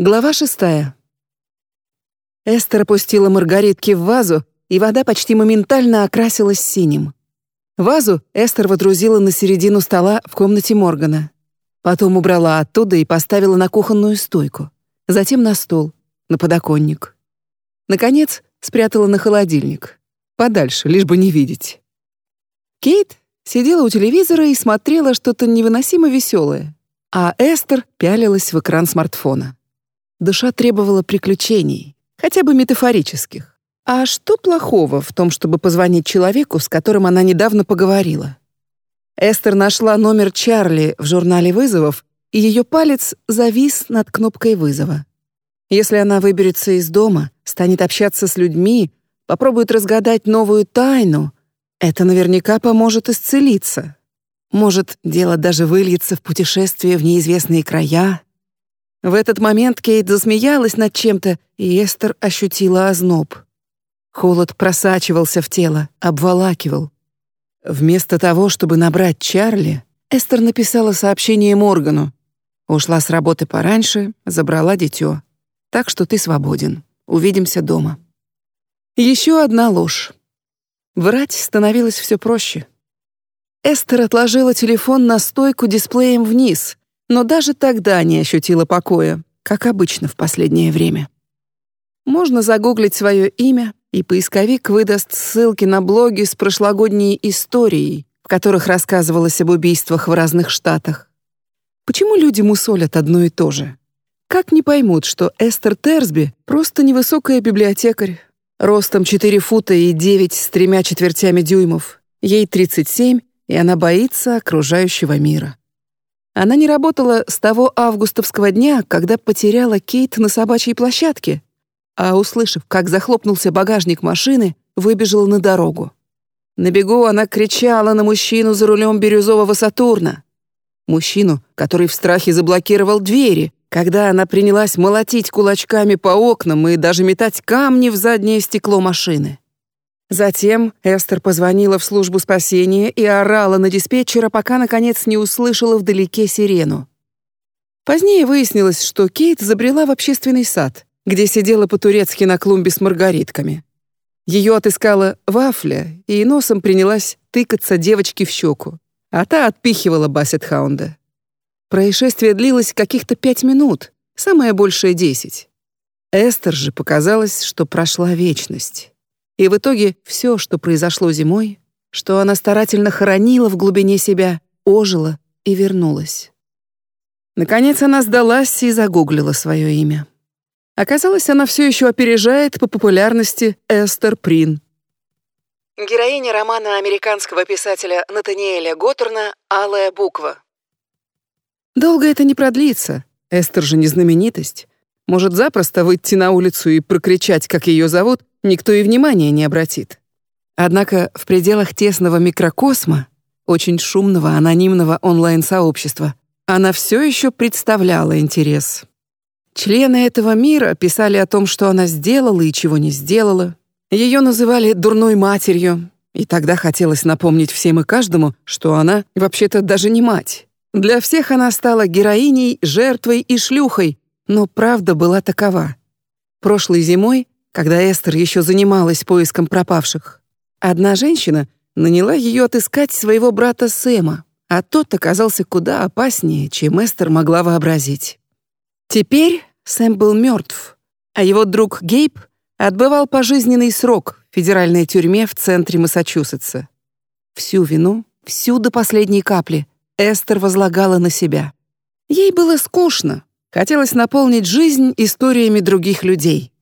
Глава шестая. Эстер опустила маргаритки в вазу, и вода почти моментально окрасилась синим. Вазу Эстер водрузила на середину стола в комнате Моргана. Потом убрала оттуда и поставила на кухонную стойку. Затем на стол, на подоконник. Наконец, спрятала на холодильник. Подальше, лишь бы не видеть. Кейт сидела у телевизора и смотрела что-то невыносимо веселое, а Эстер пялилась в экран смартфона. Душа требовала приключений, хотя бы метафорических. А что плохого в том, чтобы позвонить человеку, с которым она недавно поговорила? Эстер нашла номер Чарли в журнале вызовов, и ее палец завис над кнопкой вызова. Если она выберется из дома, станет общаться с людьми, попробует разгадать новую тайну, это наверняка поможет исцелиться. Может, дело даже выльется в путешествие в неизвестные края, в этот момент Кейт засмеялась над чем-то, и Эстер ощутила озноб. Холод просачивался в тело, обволакивал. Вместо того, чтобы набрать Чарли, Эстер написала сообщение Моргану. Ушла с работы пораньше, забрала дитё. Так что ты свободен. Увидимся дома. Еще одна ложь. Врать становилось все проще. Эстер отложила телефон на стойку дисплеем вниз, но даже тогда не ощутила покоя, как обычно в последнее время. Можно загуглить свое имя, и поисковик выдаст ссылки на блоги с прошлогодней историей, в которых рассказывалось об убийствах в разных штатах. Почему люди мусолят одно и то же? Как не поймут, что Эстер Терсби просто невысокая библиотекарь, ростом 4 фута и 9 с тремя четвертями дюймов, ей 37, и она боится окружающего мира. Она не работала с того августовского дня, когда потеряла Кейт на собачьей площадке, а, услышав, как захлопнулся багажник машины, выбежала на дорогу. На бегу она кричала на мужчину за рулем бирюзового Сатурна. Мужчину, который в страхе заблокировал двери, когда она принялась молотить кулачками по окнам и даже метать камни в заднее стекло машины. Затем Эстер позвонила в службу спасения и орала на диспетчера, пока наконец не услышала вдалеке сирену. Позднее выяснилось, что Кейт забрела в общественный сад, где сидела по-турецки на клумбе с маргаритками. Ее отыскала Вафля и носом принялась тыкаться девочке в щеку, а та отпихивала Бассетхаунда. Происшествие длилось каких-то пять минут, самое большее — десять. Эстер же показалось, что прошла вечность. И в итоге все, что произошло зимой, что она старательно хоронила в глубине себя, ожило и вернулось. Наконец она сдалась и загуглила свое имя. Оказалось, она все еще опережает по популярности Эстер Прин. Героиня романа американского писателя Натаниэля Готтерна «Алая буква». Долго это не продлится. Эстер же не знаменитость. Может запросто выйти на улицу и прокричать, как ее зовут, никто и внимания не обратит. Однако в пределах тесного микрокосма, очень шумного анонимного онлайн-сообщества, она все еще представляла интерес. Члены этого мира писали о том, что она сделала и чего не сделала. Ее называли дурной матерью, и тогда хотелось напомнить всем и каждому, что она вообще-то даже не мать. Для всех она стала героиней, жертвой и шлюхой, но правда была такова. Прошлой зимой когда Эстер еще занималась поиском пропавших. Одна женщина наняла ее отыскать своего брата Сэма, а тот оказался куда опаснее, чем Эстер могла вообразить. Теперь Сэм был мертв, а его друг Гейб отбывал пожизненный срок в федеральной тюрьме в центре Массачусетса. Всю вину, всю до последней капли, Эстер возлагала на себя. Ей было скучно, хотелось наполнить жизнь историями других людей.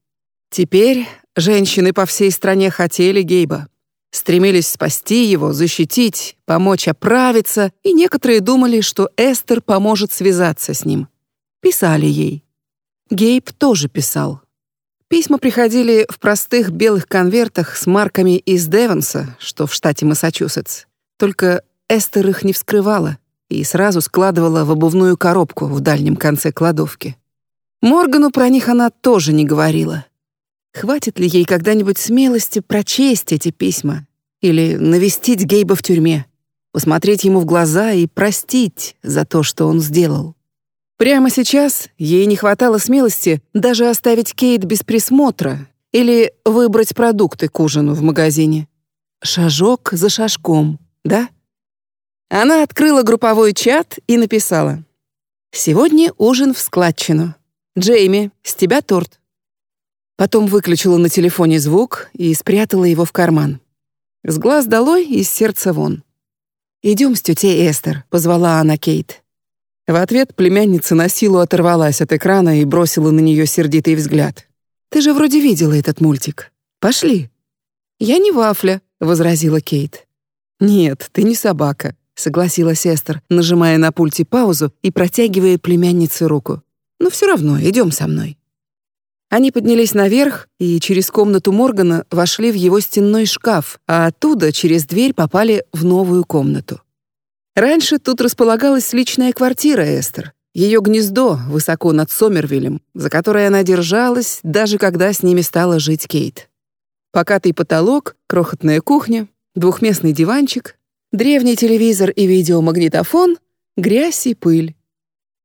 Теперь женщины по всей стране хотели Гейба, стремились спасти его, защитить, помочь оправиться, и некоторые думали, что Эстер поможет связаться с ним. Писали ей. Гейб тоже писал. Письма приходили в простых белых конвертах с марками из Девонса, что в штате Массачусетс. Только Эстер их не вскрывала и сразу складывала в обувную коробку в дальнем конце кладовки. Моргану про них она тоже не говорила. Хватит ли ей когда-нибудь смелости прочесть эти письма или навестить Гейба в тюрьме, посмотреть ему в глаза и простить за то, что он сделал? Прямо сейчас ей не хватало смелости даже оставить Кейт без присмотра или выбрать продукты к ужину в магазине. Шажок за шажком, да? Она открыла групповой чат и написала. «Сегодня ужин в складчину. Джейми, с тебя торт». Потом выключила на телефоне звук и спрятала его в карман. С глаз долой, из сердца вон. «Идем с тетей Эстер», — позвала она Кейт. В ответ племянница на силу оторвалась от экрана и бросила на нее сердитый взгляд. «Ты же вроде видела этот мультик. Пошли». «Я не вафля», — возразила Кейт. «Нет, ты не собака», — согласилась Эстер, нажимая на пульте паузу и протягивая племяннице руку. «Но все равно идем со мной». Они поднялись наверх и через комнату Моргана вошли в его стенной шкаф, а оттуда через дверь попали в новую комнату. Раньше тут располагалась личная квартира Эстер, ее гнездо высоко над Сомервиллем, за которое она держалась, даже когда с ними стала жить Кейт. Покатый потолок, крохотная кухня, двухместный диванчик, древний телевизор и видеомагнитофон, грязь и пыль.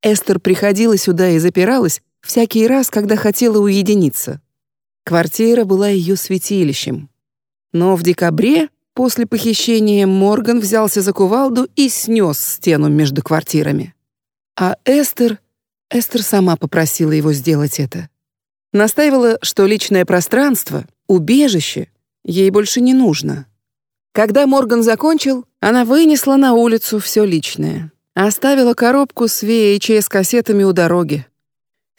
Эстер приходила сюда и запиралась всякий раз, когда хотела уединиться. Квартира была ее святилищем. Но в декабре После похищения Морган взялся за кувалду и снес стену между квартирами. А Эстер... Эстер сама попросила его сделать это. Настаивала, что личное пространство, убежище, ей больше не нужно. Когда Морган закончил, она вынесла на улицу все личное. Оставила коробку с VHS-кассетами у дороги.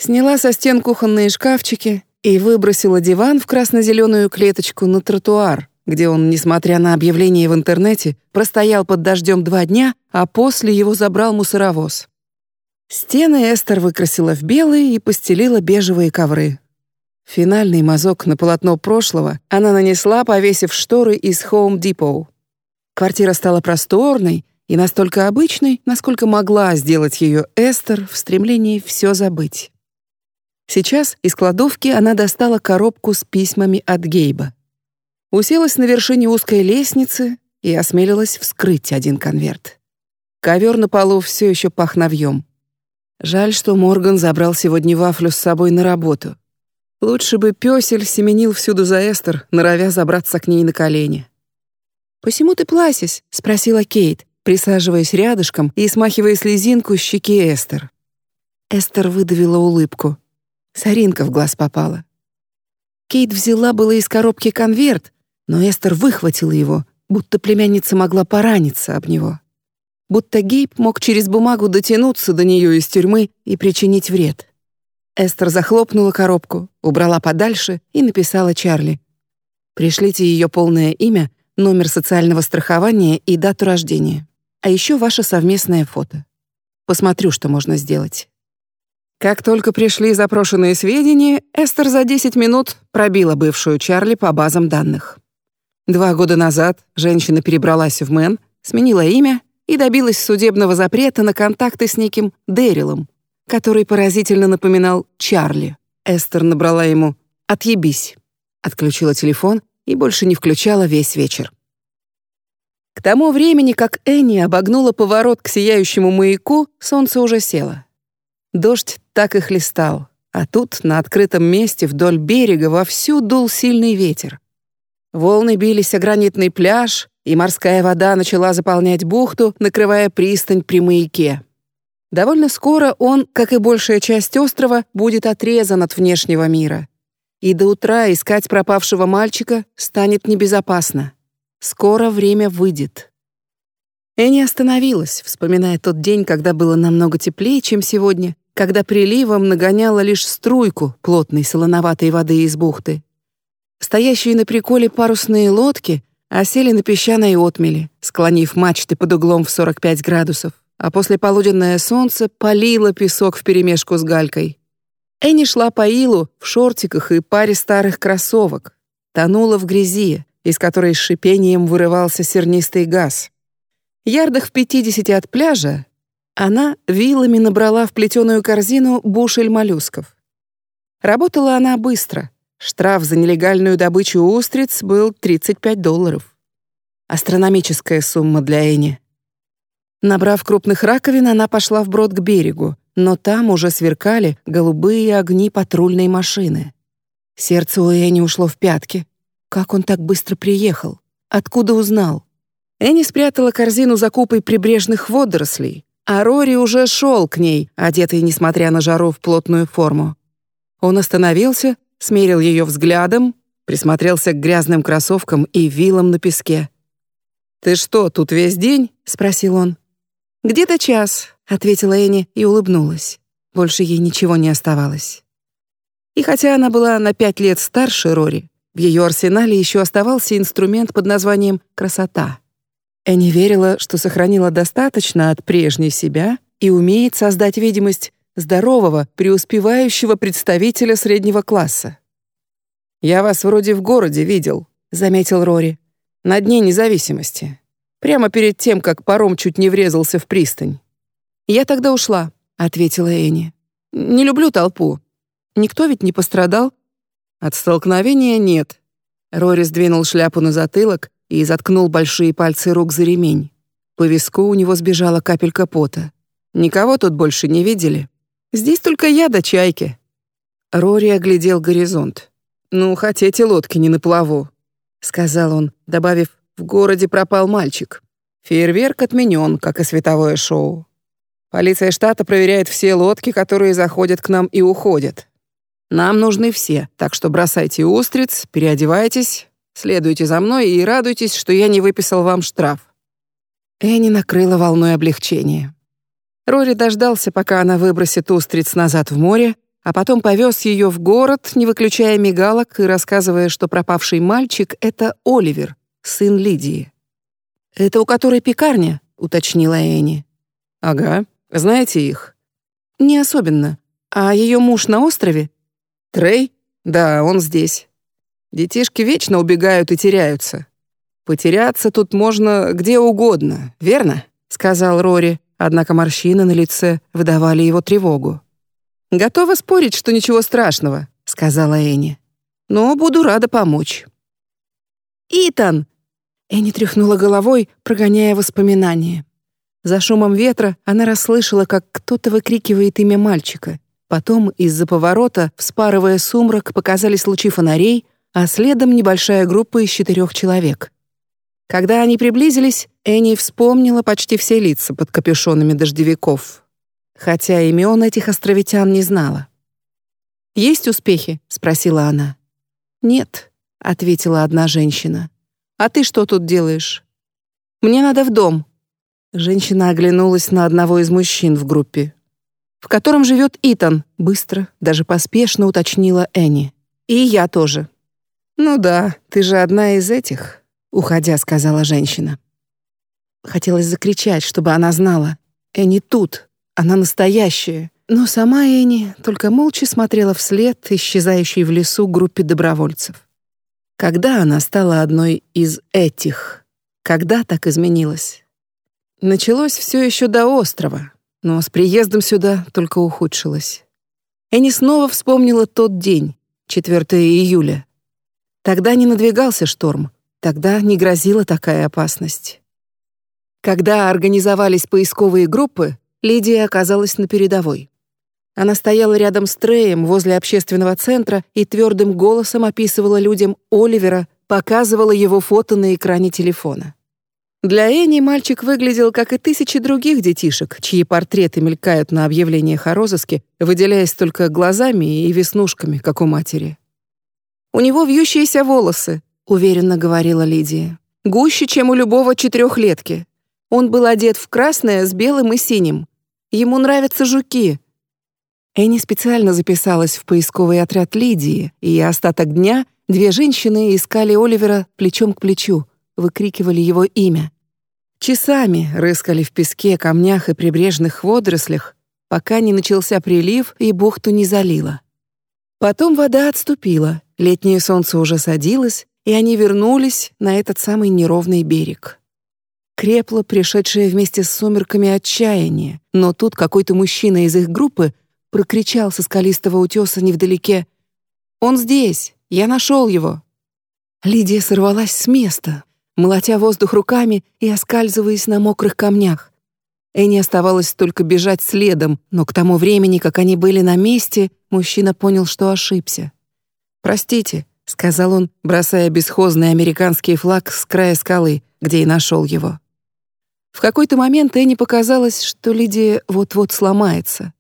Сняла со стен кухонные шкафчики и выбросила диван в красно-зеленую клеточку на тротуар, где он, несмотря на объявление в интернете, простоял под дождем два дня, а после его забрал мусоровоз. Стены Эстер выкрасила в белые и постелила бежевые ковры. Финальный мазок на полотно прошлого она нанесла, повесив шторы из Home Depot. Квартира стала просторной и настолько обычной, насколько могла сделать ее Эстер в стремлении все забыть. Сейчас из кладовки она достала коробку с письмами от Гейба уселась на вершине узкой лестницы и осмелилась вскрыть один конверт. Ковер на полу все еще пах навьем. Жаль, что Морган забрал сегодня вафлю с собой на работу. Лучше бы пёсель семенил всюду за Эстер, норовя забраться к ней на колени. «Посему ты пласись?» — спросила Кейт, присаживаясь рядышком и смахивая слезинку с щеки Эстер. Эстер выдавила улыбку. Соринка в глаз попала. Кейт взяла было из коробки конверт, но Эстер выхватила его, будто племянница могла пораниться об него. Будто Гейб мог через бумагу дотянуться до нее из тюрьмы и причинить вред. Эстер захлопнула коробку, убрала подальше и написала Чарли. «Пришлите ее полное имя, номер социального страхования и дату рождения. А еще ваше совместное фото. Посмотрю, что можно сделать». Как только пришли запрошенные сведения, Эстер за 10 минут пробила бывшую Чарли по базам данных. Два года назад женщина перебралась в Мэн, сменила имя и добилась судебного запрета на контакты с неким Дэрилом, который поразительно напоминал Чарли. Эстер набрала ему «Отъебись», отключила телефон и больше не включала весь вечер. К тому времени, как Энни обогнула поворот к сияющему маяку, солнце уже село. Дождь так и хлестал, а тут, на открытом месте вдоль берега, вовсю дул сильный ветер. Волны бились о гранитный пляж, и морская вода начала заполнять бухту, накрывая пристань при маяке. Довольно скоро он, как и большая часть острова, будет отрезан от внешнего мира. И до утра искать пропавшего мальчика станет небезопасно. Скоро время выйдет. Энни остановилась, вспоминая тот день, когда было намного теплее, чем сегодня, когда приливом нагоняла лишь струйку плотной солоноватой воды из бухты. Стоящие на приколе парусные лодки осели на песчаной отмели, склонив мачты под углом в 45 градусов, а после полуденное солнце палило песок вперемешку с галькой. Энни шла по илу в шортиках и паре старых кроссовок, тонула в грязи, из которой с шипением вырывался сернистый газ. Ярдах в пятидесяти от пляжа она вилами набрала в плетеную корзину бушель моллюсков. Работала она быстро, Штраф за нелегальную добычу устриц был 35 долларов. Астрономическая сумма для Эни. Набрав крупных раковин, она пошла вброд к берегу, но там уже сверкали голубые огни патрульной машины. Сердце у Энни ушло в пятки. Как он так быстро приехал? Откуда узнал? Энни спрятала корзину за купой прибрежных водорослей, а Рори уже шел к ней, одетый, несмотря на жару, в плотную форму. Он остановился, смерил ее взглядом, присмотрелся к грязным кроссовкам и вилам на песке. «Ты что, тут весь день?» — спросил он. «Где-то час», — ответила Энни и улыбнулась. Больше ей ничего не оставалось. И хотя она была на пять лет старше Рори, в ее арсенале еще оставался инструмент под названием «красота». Энни верила, что сохранила достаточно от прежней себя и умеет создать видимость здорового, преуспевающего представителя среднего класса. «Я вас вроде в городе видел», — заметил Рори. «На Дне независимости. Прямо перед тем, как паром чуть не врезался в пристань». «Я тогда ушла», — ответила Энни. «Не люблю толпу. Никто ведь не пострадал?» «От столкновения нет». Рори сдвинул шляпу на затылок и заткнул большие пальцы рук за ремень. По виску у него сбежала капелька пота. «Никого тут больше не видели? Здесь только я до чайки». Рори оглядел горизонт. «Ну, хоть эти лодки не на плаву», — сказал он, добавив, «в городе пропал мальчик. Фейерверк отменен, как и световое шоу. Полиция штата проверяет все лодки, которые заходят к нам и уходят. Нам нужны все, так что бросайте устриц, переодевайтесь, следуйте за мной и радуйтесь, что я не выписал вам штраф». Энни накрыла волной облегчения. Рори дождался, пока она выбросит устриц назад в море, а потом повез ее в город, не выключая мигалок и рассказывая, что пропавший мальчик — это Оливер, сын Лидии. «Это у которой пекарня?» — уточнила Энни. «Ага. Знаете их?» «Не особенно. А ее муж на острове?» «Трей? Да, он здесь. Детишки вечно убегают и теряются. Потеряться тут можно где угодно, верно?» — сказал Рори, однако морщины на лице выдавали его тревогу. «Готова спорить, что ничего страшного», — сказала Энни. «Но буду рада помочь». «Итан!» Энни тряхнула головой, прогоняя воспоминания. За шумом ветра она расслышала, как кто-то выкрикивает имя мальчика. Потом из-за поворота, вспарывая сумрак, показались лучи фонарей, а следом небольшая группа из четырех человек. Когда они приблизились, Энни вспомнила почти все лица под капюшонами дождевиков хотя имен этих островитян не знала. «Есть успехи?» — спросила она. «Нет», — ответила одна женщина. «А ты что тут делаешь?» «Мне надо в дом». Женщина оглянулась на одного из мужчин в группе. «В котором живет Итан», — быстро, даже поспешно уточнила Энни. «И я тоже». «Ну да, ты же одна из этих», — уходя сказала женщина. Хотелось закричать, чтобы она знала. Энни тут, она настоящая. Но сама Эни только молча смотрела вслед исчезающей в лесу группе добровольцев. Когда она стала одной из этих? Когда так изменилась? Началось все еще до острова, но с приездом сюда только ухудшилось. Эни снова вспомнила тот день, 4 июля. Тогда не надвигался шторм, тогда не грозила такая опасность. Когда организовались поисковые группы, Лидия оказалась на передовой. Она стояла рядом с Треем возле общественного центра и твердым голосом описывала людям Оливера, показывала его фото на экране телефона. Для Эни мальчик выглядел, как и тысячи других детишек, чьи портреты мелькают на объявлениях о розыске, выделяясь только глазами и веснушками, как у матери. «У него вьющиеся волосы», — уверенно говорила Лидия. «Гуще, чем у любого четырехлетки. Он был одет в красное с белым и синим. Ему нравятся жуки». Энни специально записалась в поисковый отряд Лидии, и остаток дня две женщины искали Оливера плечом к плечу, выкрикивали его имя. Часами рыскали в песке, камнях и прибрежных водорослях, пока не начался прилив и бухту не залило. Потом вода отступила, летнее солнце уже садилось, и они вернулись на этот самый неровный берег крепло пришедшее вместе с сумерками отчаяние, но тут какой-то мужчина из их группы прокричал со скалистого утеса невдалеке «Он здесь! Я нашел его!» Лидия сорвалась с места, молотя воздух руками и оскальзываясь на мокрых камнях. Энни оставалось только бежать следом, но к тому времени, как они были на месте, мужчина понял, что ошибся. «Простите», — сказал он, бросая бесхозный американский флаг с края скалы, где и нашел его. В какой-то момент Энни показалось, что Лидия вот-вот сломается.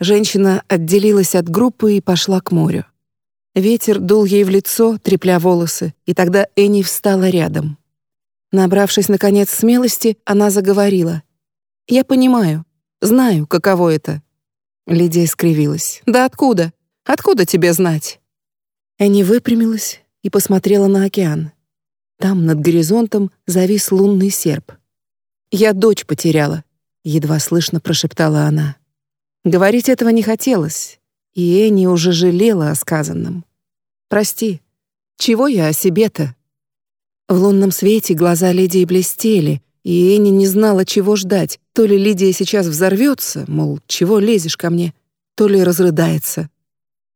Женщина отделилась от группы и пошла к морю. Ветер дул ей в лицо, трепля волосы, и тогда Энни встала рядом. Набравшись, наконец, смелости, она заговорила. «Я понимаю, знаю, каково это». Лидия скривилась. «Да откуда? Откуда тебе знать?» Энни выпрямилась и посмотрела на океан. Там, над горизонтом, завис лунный серп. «Я дочь потеряла», — едва слышно прошептала она. Говорить этого не хотелось, и Энни уже жалела о сказанном. «Прости, чего я о себе-то?» В лунном свете глаза Лидии блестели, и Энни не знала, чего ждать. То ли Лидия сейчас взорвется, мол, чего лезешь ко мне, то ли разрыдается.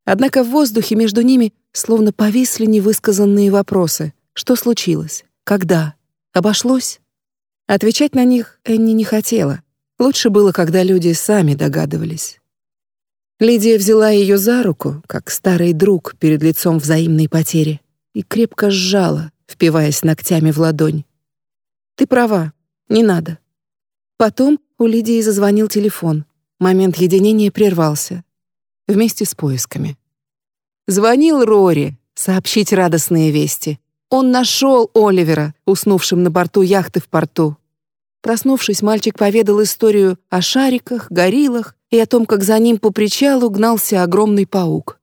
Однако в воздухе между ними словно повисли невысказанные вопросы. Что случилось? Когда? Обошлось? Отвечать на них Энни не хотела. Лучше было, когда люди сами догадывались. Лидия взяла ее за руку, как старый друг перед лицом взаимной потери, и крепко сжала, впиваясь ногтями в ладонь. «Ты права, не надо». Потом у Лидии зазвонил телефон. Момент единения прервался. Вместе с поисками. Звонил Рори сообщить радостные вести. Он нашел Оливера, уснувшим на борту яхты в порту. Проснувшись, мальчик поведал историю о шариках, гориллах и о том, как за ним по причалу гнался огромный паук.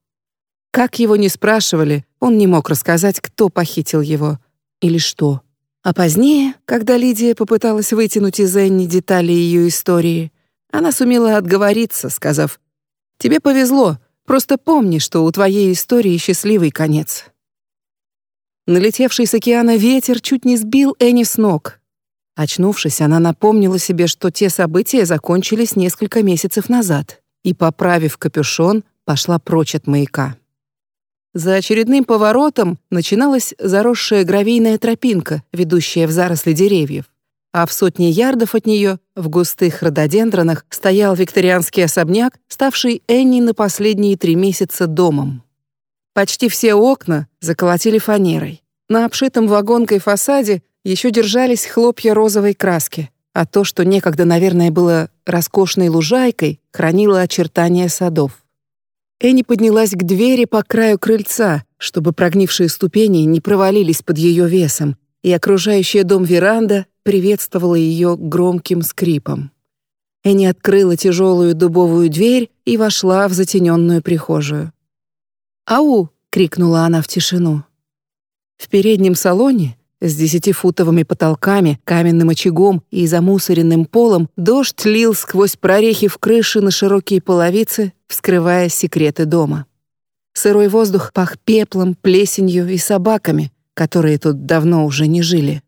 Как его не спрашивали, он не мог рассказать, кто похитил его или что. А позднее, когда Лидия попыталась вытянуть из Энни детали ее истории, она сумела отговориться, сказав, «Тебе повезло, просто помни, что у твоей истории счастливый конец». Налетевший с океана ветер чуть не сбил Энни с ног, Очнувшись, она напомнила себе, что те события закончились несколько месяцев назад, и, поправив капюшон, пошла прочь от маяка. За очередным поворотом начиналась заросшая гравийная тропинка, ведущая в заросли деревьев, а в сотне ярдов от нее, в густых рододендронах, стоял викторианский особняк, ставший Энни на последние три месяца домом. Почти все окна заколотили фанерой. На обшитом вагонкой фасаде еще держались хлопья розовой краски, а то, что некогда, наверное, было роскошной лужайкой, хранило очертания садов. Энни поднялась к двери по краю крыльца, чтобы прогнившие ступени не провалились под ее весом, и окружающая дом веранда приветствовала ее громким скрипом. Энни открыла тяжелую дубовую дверь и вошла в затененную прихожую. «Ау!» — крикнула она в тишину. В переднем салоне с десятифутовыми потолками, каменным очагом и замусоренным полом дождь лил сквозь прорехи в крыше на широкие половицы, вскрывая секреты дома. Сырой воздух пах пеплом, плесенью и собаками, которые тут давно уже не жили.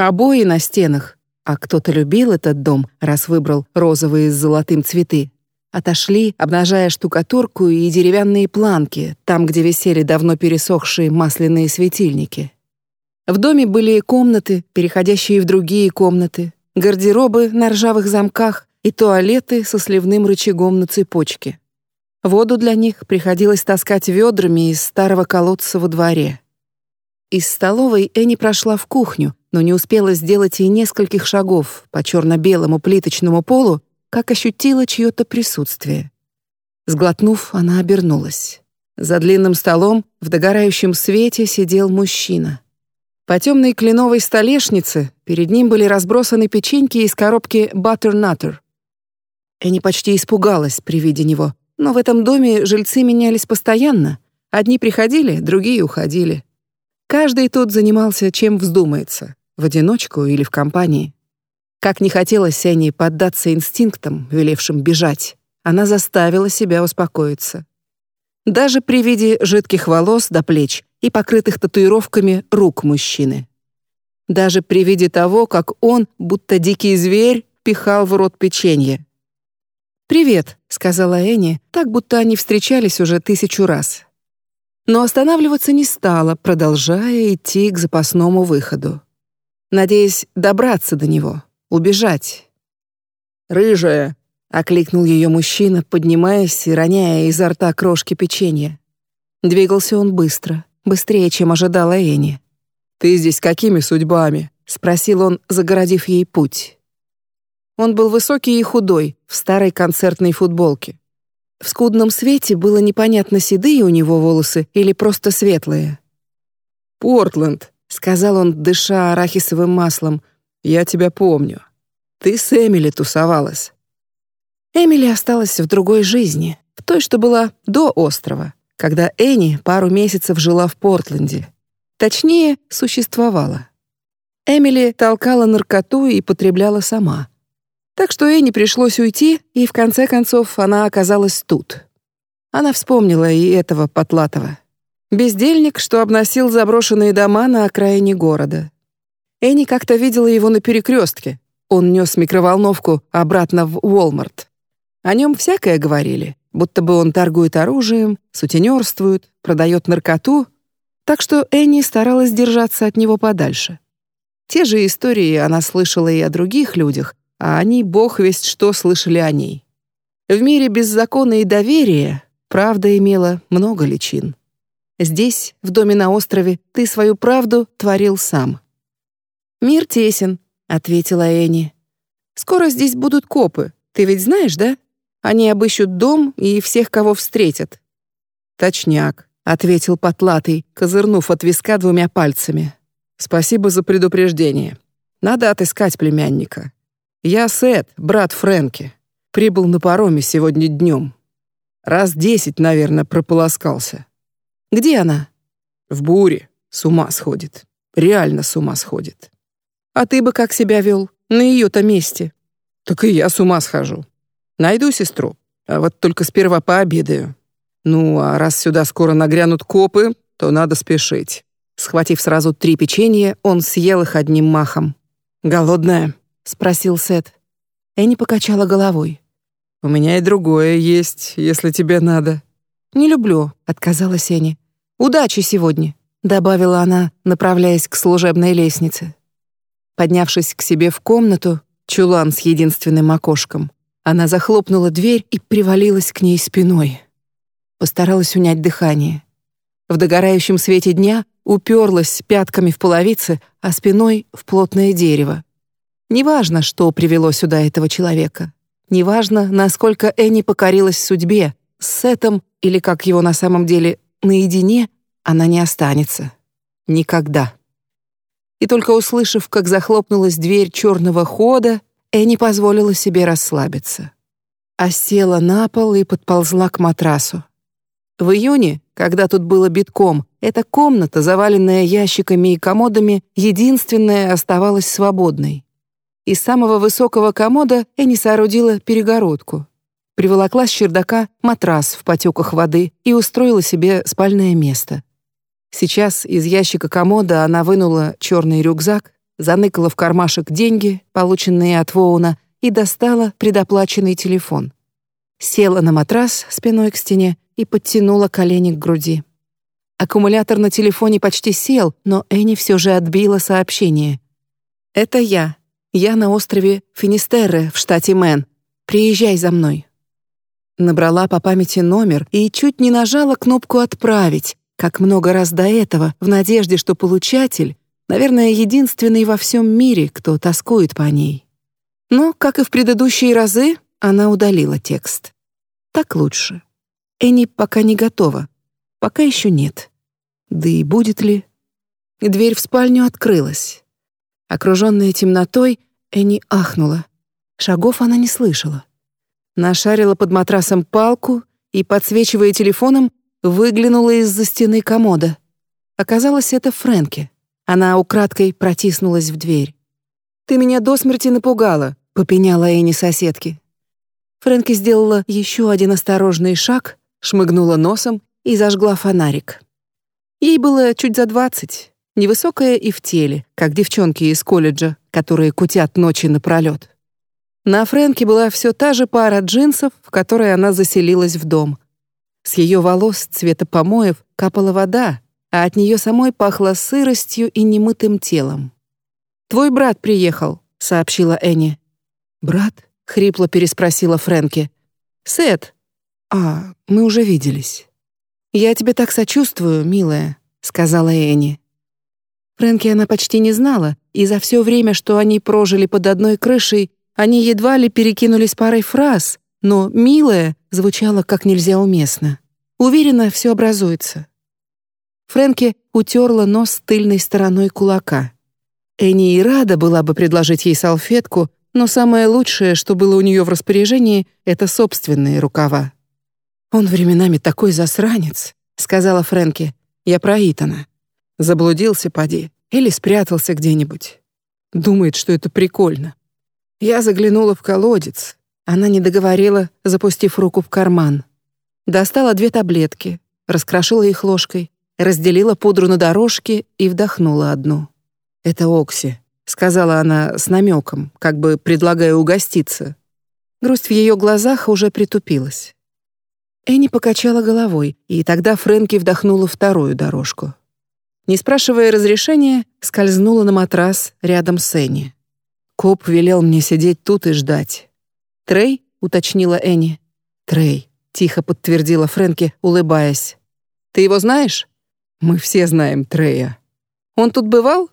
Обои на стенах, а кто-то любил этот дом, раз выбрал розовые с золотым цветы, отошли, обнажая штукатурку и деревянные планки, там, где висели давно пересохшие масляные светильники. В доме были комнаты, переходящие в другие комнаты, гардеробы на ржавых замках и туалеты со сливным рычагом на цепочке. Воду для них приходилось таскать ведрами из старого колодца во дворе. Из столовой Энни прошла в кухню, но не успела сделать и нескольких шагов по черно-белому плиточному полу, как ощутила чье-то присутствие. Сглотнув, она обернулась. За длинным столом в догорающем свете сидел мужчина. По темной кленовой столешнице перед ним были разбросаны печеньки из коробки Nutter. Энни почти испугалась при виде него, но в этом доме жильцы менялись постоянно. Одни приходили, другие уходили. Каждый тут занимался чем вздумается, в одиночку или в компании. Как не хотелось Энни поддаться инстинктам, велевшим бежать, она заставила себя успокоиться. Даже при виде жидких волос до плеч и покрытых татуировками рук мужчины. Даже при виде того, как он, будто дикий зверь, пихал в рот печенье. «Привет», — сказала Энни, так будто они встречались уже тысячу раз. Но останавливаться не стала, продолжая идти к запасному выходу. Надеясь добраться до него, убежать. «Рыжая!» — окликнул ее мужчина, поднимаясь и роняя изо рта крошки печенья. Двигался он быстро, быстрее, чем ожидала Энни. «Ты здесь какими судьбами?» — спросил он, загородив ей путь. Он был высокий и худой, в старой концертной футболке. В скудном свете было непонятно, седые у него волосы или просто светлые. «Портленд», — сказал он, дыша арахисовым маслом, — «я тебя помню. Ты с Эмили тусовалась». Эмили осталась в другой жизни, в той, что была до острова, когда Энни пару месяцев жила в Портленде. Точнее, существовала. Эмили толкала наркоту и потребляла сама. Так что Энни пришлось уйти, и в конце концов она оказалась тут. Она вспомнила и этого Потлатова. Бездельник, что обносил заброшенные дома на окраине города. Энни как-то видела его на перекрестке. Он нес микроволновку обратно в Уолмарт. О нем всякое говорили, будто бы он торгует оружием, сутенерствует, продает наркоту, так что Энни старалась держаться от него подальше. Те же истории она слышала и о других людях, а они, бог весть что, слышали о ней. В мире без закона и доверия правда имела много личин. Здесь, в доме на острове, ты свою правду творил сам. Мир тесен, ответила Эни. Скоро здесь будут копы. Ты ведь знаешь, да? Они обыщут дом и всех, кого встретят. Точняк, ответил Потлатый, козырнув от виска двумя пальцами. Спасибо за предупреждение. Надо отыскать племянника. Я Сет, брат Фрэнки. Прибыл на пароме сегодня днем. Раз десять, наверное, прополоскался. Где она? В буре. С ума сходит. Реально с ума сходит. А ты бы как себя вел? На ее-то месте. Так и я с ума схожу. Найду сестру. А вот только сперва пообедаю. Ну, а раз сюда скоро нагрянут копы, то надо спешить. Схватив сразу три печенья, он съел их одним махом. «Голодная?» — спросил Сет. Энни покачала головой. «У меня и другое есть, если тебе надо». «Не люблю», — отказалась Энни. «Удачи сегодня», — добавила она, направляясь к служебной лестнице. Поднявшись к себе в комнату, чулан с единственным окошком, она захлопнула дверь и привалилась к ней спиной. Постаралась унять дыхание. В догорающем свете дня уперлась пятками в половицы, а спиной в плотное дерево. Неважно, что привело сюда этого человека. Неважно, насколько Энни покорилась судьбе, с Сетом или, как его на самом деле, наедине, она не останется. Никогда. И только услышав, как захлопнулась дверь черного хода, Энни позволила себе расслабиться. А села на пол и подползла к матрасу. В июне, когда тут было битком, эта комната, заваленная ящиками и комодами, единственная оставалась свободной. Из самого высокого комода Энни соорудила перегородку, приволокла с чердака матрас в потеках воды и устроила себе спальное место. Сейчас из ящика комода она вынула черный рюкзак, заныкала в кармашек деньги, полученные от Воуна, и достала предоплаченный телефон. Села на матрас спиной к стене и подтянула колени к груди. Аккумулятор на телефоне почти сел, но Энни все же отбила сообщение. «Это я. Я на острове Финистерре в штате Мэн. Приезжай за мной». Набрала по памяти номер и чуть не нажала кнопку «Отправить», как много раз до этого, в надежде, что получатель, наверное, единственный во всем мире, кто тоскует по ней. Но, как и в предыдущие разы, она удалила текст. Так лучше. Энни пока не готова. Пока еще нет. Да и будет ли? Дверь в спальню открылась. Окруженная темнотой, Энни ахнула. Шагов она не слышала нашарила под матрасом палку и, подсвечивая телефоном, выглянула из-за стены комода. Оказалось, это Фрэнки. Она украдкой протиснулась в дверь. «Ты меня до смерти напугала», — попеняла Энни соседке. Фрэнки сделала еще один осторожный шаг, шмыгнула носом и зажгла фонарик. Ей было чуть за двадцать, невысокая и в теле, как девчонки из колледжа, которые кутят ночи напролет. На Фрэнке была все та же пара джинсов, в которой она заселилась в дом. С ее волос цвета помоев капала вода, а от нее самой пахло сыростью и немытым телом. «Твой брат приехал», — сообщила Энни. «Брат? хрипло переспросила Фрэнки. «Сет!» «А, мы уже виделись». «Я тебе так сочувствую, милая», — сказала Энни. Фрэнки она почти не знала, и за все время, что они прожили под одной крышей, они едва ли перекинулись парой фраз, но «милая» звучало как нельзя уместно. Уверена, все образуется. Фрэнки утерла нос тыльной стороной кулака. Энни и рада была бы предложить ей салфетку, но самое лучшее, что было у нее в распоряжении, это собственные рукава. «Он временами такой засранец», — сказала Фрэнки. «Я про Итана. Заблудился, поди, или спрятался где-нибудь. Думает, что это прикольно. Я заглянула в колодец. Она не договорила, запустив руку в карман. Достала две таблетки, раскрошила их ложкой, разделила пудру на дорожки и вдохнула одну. «Это Окси», — сказала она с намеком, как бы предлагая угоститься. Грусть в ее глазах уже притупилась. Энни покачала головой, и тогда Фрэнки вдохнула вторую дорожку. Не спрашивая разрешения, скользнула на матрас рядом с Энни. Коп велел мне сидеть тут и ждать. «Трей?» — уточнила Энни. «Трей», — тихо подтвердила Фрэнки, улыбаясь. «Ты его знаешь?» «Мы все знаем Трея». «Он тут бывал?»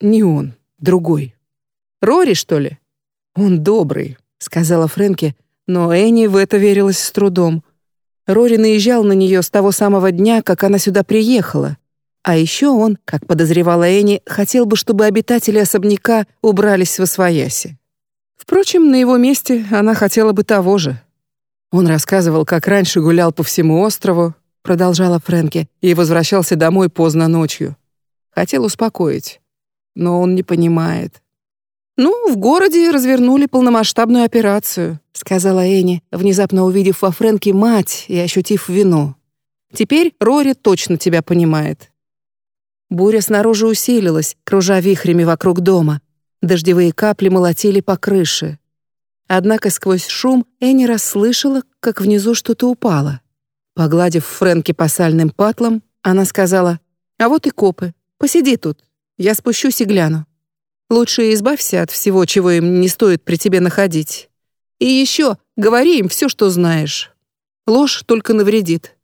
«Не он, другой». «Рори, что ли?» «Он добрый», — сказала Фрэнки, но Энни в это верилась с трудом. Рори наезжал на нее с того самого дня, как она сюда приехала. А еще он, как подозревала Энни, хотел бы, чтобы обитатели особняка убрались во свояси. Впрочем, на его месте она хотела бы того же. Он рассказывал, как раньше гулял по всему острову, продолжала Фрэнки, и возвращался домой поздно ночью. Хотел успокоить, но он не понимает. «Ну, в городе развернули полномасштабную операцию», сказала Энни, внезапно увидев во Фрэнке мать и ощутив вину. «Теперь Рори точно тебя понимает». Буря снаружи усилилась, кружа вихрями вокруг дома. Дождевые капли молотили по крыше. Однако сквозь шум Энни расслышала, как внизу что-то упало. Погладив Фрэнки по сальным патлам, она сказала, «А вот и копы. Посиди тут. Я спущусь и гляну. Лучше избавься от всего, чего им не стоит при тебе находить. И еще говори им все, что знаешь. Ложь только навредит».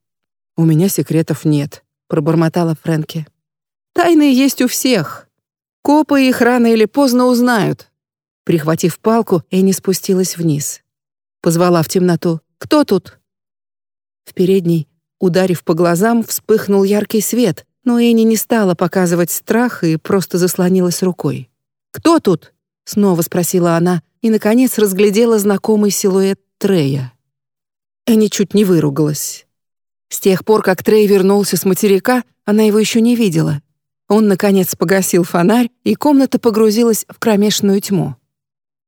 «У меня секретов нет», — пробормотала Фрэнки. «Тайны есть у всех. Копы их рано или поздно узнают». Прихватив палку, Энни спустилась вниз. Позвала в темноту. «Кто тут?» В передней, ударив по глазам, вспыхнул яркий свет, но Энни не стала показывать страх и просто заслонилась рукой. «Кто тут?» — снова спросила она и, наконец, разглядела знакомый силуэт Трея. Энни чуть не выругалась. С тех пор, как Трей вернулся с материка, она его еще не видела. Он, наконец, погасил фонарь, и комната погрузилась в кромешную тьму.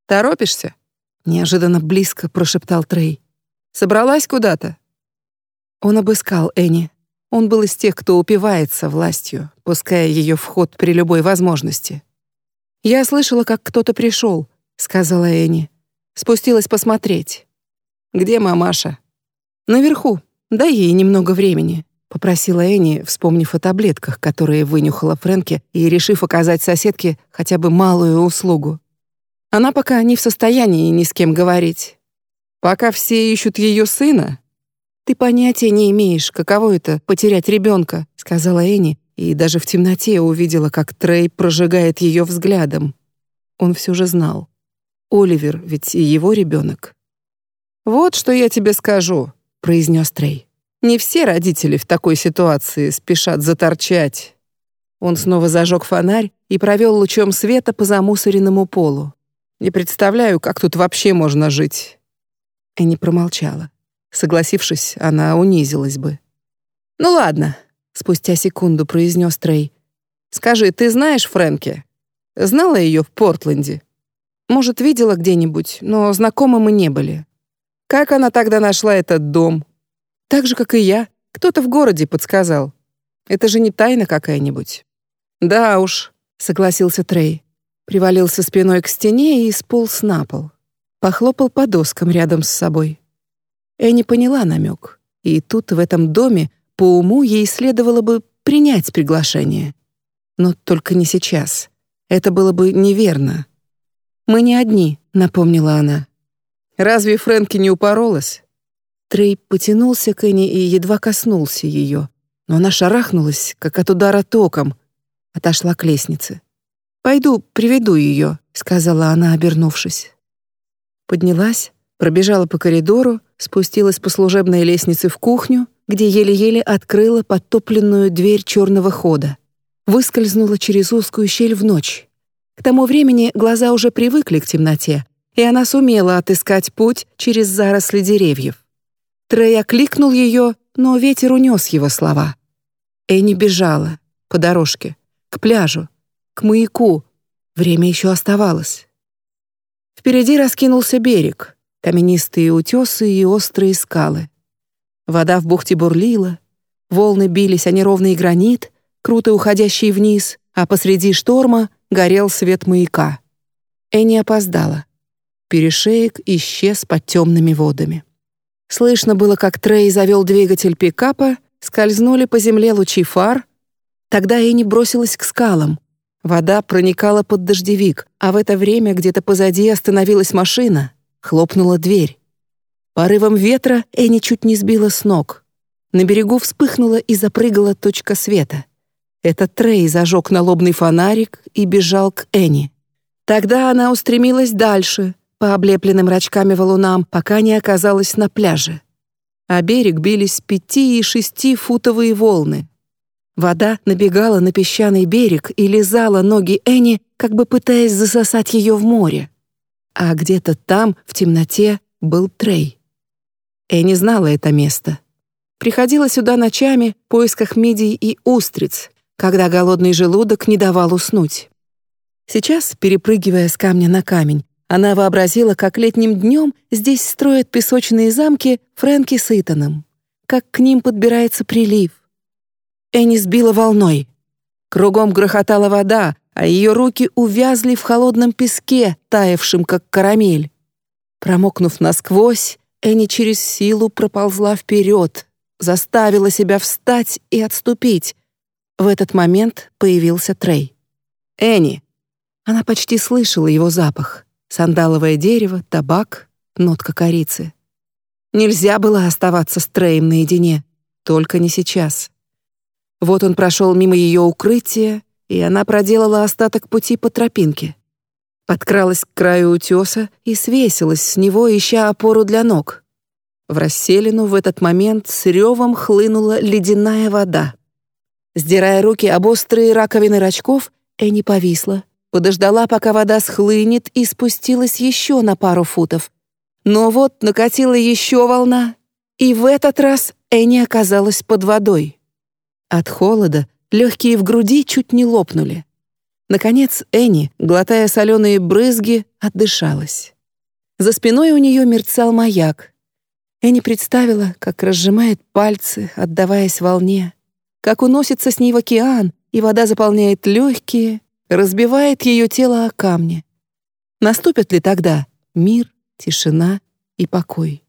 «Торопишься?» — неожиданно близко прошептал Трей. «Собралась куда-то?» Он обыскал Энни. Он был из тех, кто упивается властью, пуская ее в ход при любой возможности. «Я слышала, как кто-то пришел», — сказала Энни. Спустилась посмотреть. «Где мамаша?» «Наверху. Дай ей немного времени», — попросила Энни, вспомнив о таблетках, которые вынюхала Фрэнки и решив оказать соседке хотя бы малую услугу. Она пока не в состоянии ни с кем говорить. Пока все ищут ее сына, «Ты понятия не имеешь, каково это — потерять ребенка», — сказала Энни, и даже в темноте увидела, как Трей прожигает ее взглядом. Он все же знал. Оливер ведь и его ребенок. «Вот что я тебе скажу», — произнес Трей. «Не все родители в такой ситуации спешат заторчать». Он снова зажег фонарь и провел лучом света по замусоренному полу. «Не представляю, как тут вообще можно жить». Энни промолчала. Согласившись, она унизилась бы. «Ну ладно», — спустя секунду произнес Трей. «Скажи, ты знаешь Фрэнки? Знала ее в Портленде? Может, видела где-нибудь, но знакомы мы не были. Как она тогда нашла этот дом? Так же, как и я. Кто-то в городе подсказал. Это же не тайна какая-нибудь». «Да уж», — согласился Трей. Привалился спиной к стене и сполз на пол. Похлопал по доскам рядом с собой. Энни поняла намек, и тут, в этом доме, по уму ей следовало бы принять приглашение. Но только не сейчас. Это было бы неверно. «Мы не одни», — напомнила она. Разве Фрэнки не упоролась?» Трей потянулся к Энни и едва коснулся ее, но она шарахнулась, как от удара током, отошла к лестнице. «Пойду приведу ее», — сказала она, обернувшись. Поднялась, пробежала по коридору, спустилась по служебной лестнице в кухню, где еле-еле открыла подтопленную дверь черного хода. Выскользнула через узкую щель в ночь. К тому времени глаза уже привыкли к темноте, и она сумела отыскать путь через заросли деревьев. Трей окликнул ее, но ветер унес его слова. Энни бежала по дорожке, к пляжу, к маяку. Время еще оставалось. Впереди раскинулся берег, каменистые утесы и острые скалы. Вода в бухте бурлила, волны бились о неровный гранит, круто уходящий вниз, а посреди шторма горел свет маяка. Энни опоздала. Перешеек исчез под темными водами. Слышно было, как Трей завел двигатель пикапа, скользнули по земле лучи фар. Тогда Энни бросилась к скалам. Вода проникала под дождевик, а в это время где-то позади остановилась машина. Хлопнула дверь. Порывом ветра Энни чуть не сбила с ног. На берегу вспыхнула и запрыгала точка света. Это Трей зажег налобный фонарик и бежал к Энни. Тогда она устремилась дальше, по облепленным рачками валунам, пока не оказалась на пляже. А берег бились пяти- и шестифутовые волны. Вода набегала на песчаный берег и лизала ноги Энни, как бы пытаясь засосать ее в море. А где-то там, в темноте, был Трей. Энни знала это место. Приходила сюда ночами в поисках мидий и устриц, когда голодный желудок не давал уснуть. Сейчас, перепрыгивая с камня на камень, она вообразила, как летним днем здесь строят песочные замки Фрэнки с Итаном, как к ним подбирается прилив. Энни сбила волной. Кругом грохотала вода, а ее руки увязли в холодном песке, таявшем, как карамель. Промокнув насквозь, Энни через силу проползла вперед, заставила себя встать и отступить. В этот момент появился Трей. «Энни!» Она почти слышала его запах. Сандаловое дерево, табак, нотка корицы. Нельзя было оставаться с Треем наедине, только не сейчас. Вот он прошел мимо ее укрытия, и она проделала остаток пути по тропинке подкралась к краю утеса и свесилась с него, ища опору для ног. В расселину в этот момент с ревом хлынула ледяная вода. Сдирая руки об острые раковины рачков, Энни повисла, подождала, пока вода схлынет, и спустилась еще на пару футов. Но вот накатила еще волна, и в этот раз Энни оказалась под водой. От холода легкие в груди чуть не лопнули. Наконец Энни, глотая соленые брызги, отдышалась. За спиной у нее мерцал маяк. Энни представила, как разжимает пальцы, отдаваясь волне, как уносится с ней в океан, и вода заполняет легкие, разбивает ее тело о камни. Наступят ли тогда мир, тишина и покой?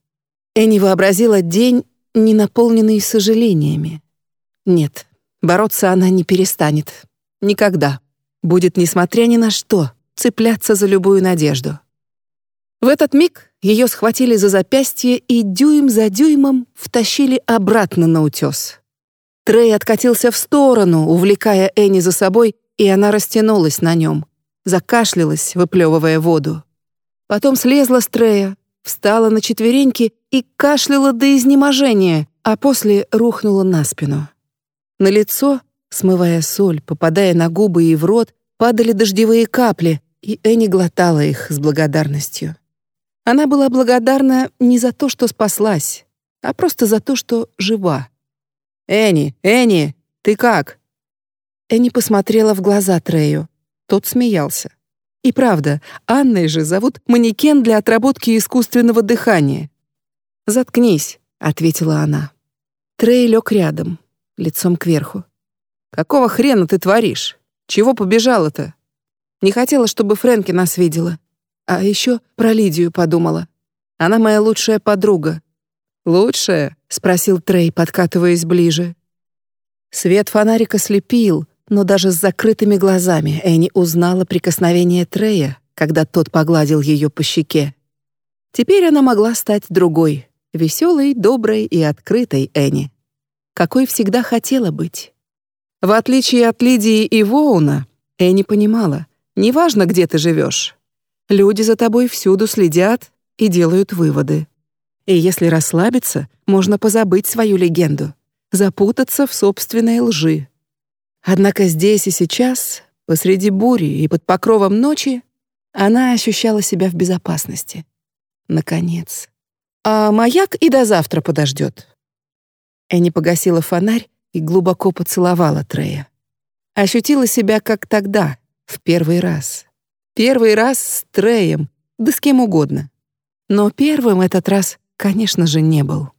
Энни вообразила день, не наполненный сожалениями. Нет, бороться она не перестанет. Никогда будет, несмотря ни на что, цепляться за любую надежду. В этот миг ее схватили за запястье и дюйм за дюймом втащили обратно на утес. Трей откатился в сторону, увлекая Энни за собой, и она растянулась на нем, закашлялась, выплевывая воду. Потом слезла с Трея, встала на четвереньки и кашляла до изнеможения, а после рухнула на спину. На лицо Смывая соль, попадая на губы и в рот, падали дождевые капли, и Энни глотала их с благодарностью. Она была благодарна не за то, что спаслась, а просто за то, что жива. «Энни, Энни, ты как?» Энни посмотрела в глаза Трею. Тот смеялся. И правда, Анной же зовут манекен для отработки искусственного дыхания. «Заткнись», — ответила она. Трей лег рядом, лицом кверху. Какого хрена ты творишь? Чего побежала-то? Не хотела, чтобы Фрэнки нас видела. А еще про Лидию подумала. Она моя лучшая подруга. «Лучшая?» — спросил Трей, подкатываясь ближе. Свет фонарика слепил, но даже с закрытыми глазами Энни узнала прикосновение Трея, когда тот погладил ее по щеке. Теперь она могла стать другой, веселой, доброй и открытой Энни, какой всегда хотела быть. В отличие от Лидии и Воуна, Энни понимала, неважно, где ты живешь, люди за тобой всюду следят и делают выводы. И если расслабиться, можно позабыть свою легенду, запутаться в собственной лжи. Однако здесь и сейчас, посреди бури и под покровом ночи, она ощущала себя в безопасности. Наконец. А маяк и до завтра подождет. Энни погасила фонарь и глубоко поцеловала Трея. Ощутила себя как тогда, в первый раз. Первый раз с Треем, да с кем угодно. Но первым этот раз, конечно же, не был.